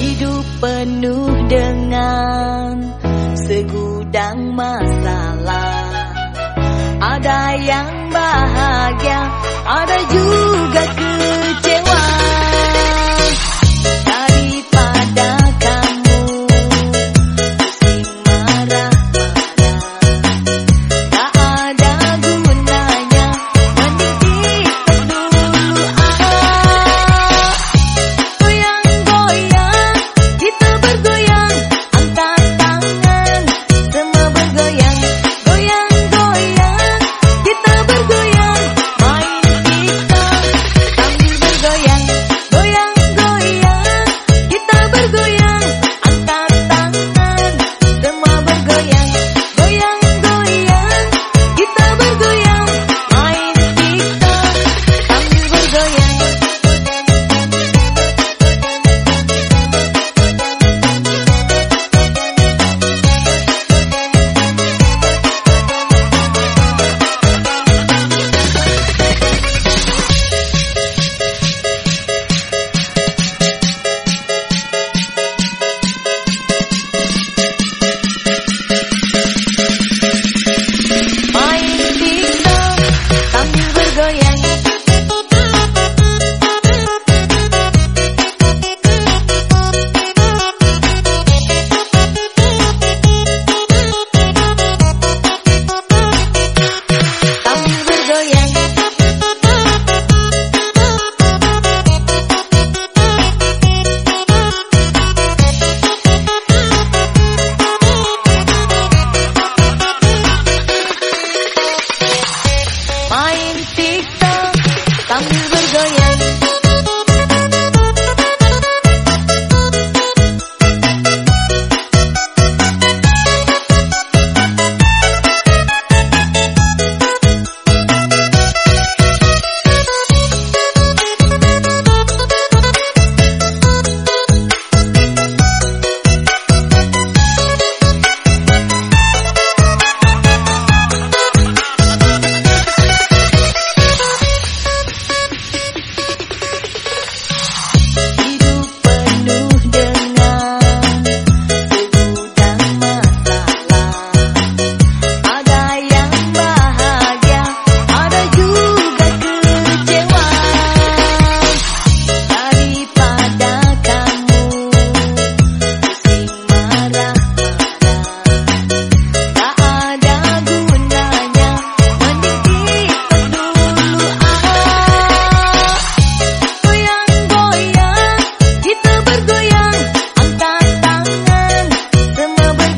Hidup penuh dengan segudang masalah. Ada yang ada juga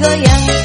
个样。